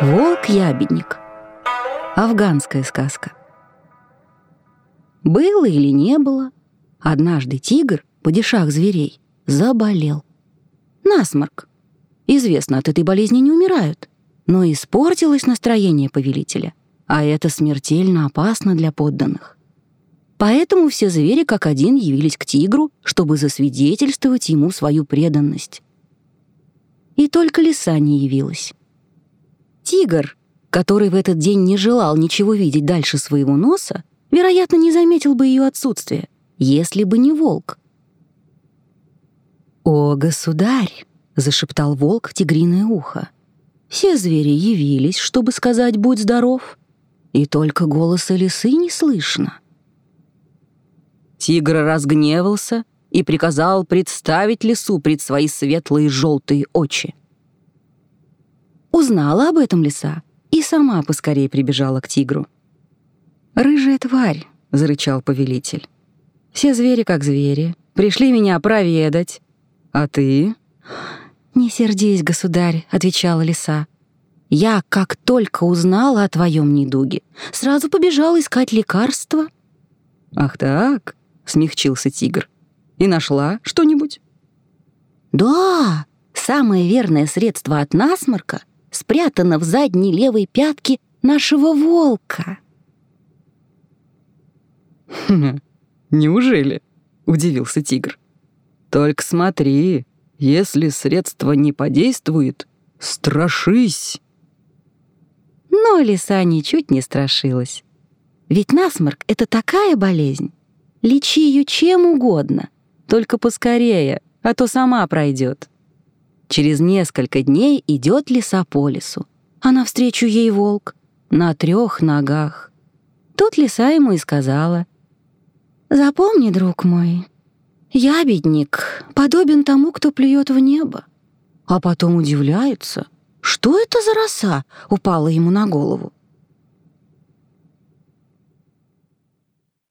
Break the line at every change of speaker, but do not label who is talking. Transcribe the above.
Волк-ябедник. Афганская сказка. Было или не было, однажды тигр, падишах зверей, заболел. Насморк. Известно, от этой болезни не умирают. Но испортилось настроение повелителя, а это смертельно опасно для подданных. Поэтому все звери как один явились к тигру, чтобы засвидетельствовать ему свою преданность. И только лиса не явилась. Тигр, который в этот день не желал ничего видеть дальше своего носа, вероятно, не заметил бы ее отсутствие, если бы не волк. «О, государь!» — зашептал волк в тигриное ухо. Все звери явились, чтобы сказать «будь здоров», и только голоса лисы не слышно. Тигр разгневался и приказал представить лису пред свои светлые желтые очи. Узнала об этом лиса и сама поскорее прибежала к тигру. «Рыжая тварь», — зарычал повелитель. «Все звери как звери, пришли меня проведать. А ты?» «Не сердись, государь», — отвечала лиса. «Я, как только узнала о твоем недуге, сразу побежала искать лекарства».
«Ах так?» — смягчился тигр. «И нашла что-нибудь?»
«Да, самое верное средство от насморка спрятана в задней левой пятке нашего волка.
«Хм, неужели?» — удивился тигр. «Только смотри, если средство не подействует, страшись!»
Но лиса ничуть не страшилась. Ведь насморк — это такая болезнь. Лечи ее чем угодно, только поскорее, а то сама пройдет. Через несколько дней идет лиса по лесу, а навстречу ей волк на трех ногах. Тут лиса ему и сказала, «Запомни, друг мой, я, бедник, подобен тому, кто плюет в небо». А потом удивляется, что это за роса упала ему на голову.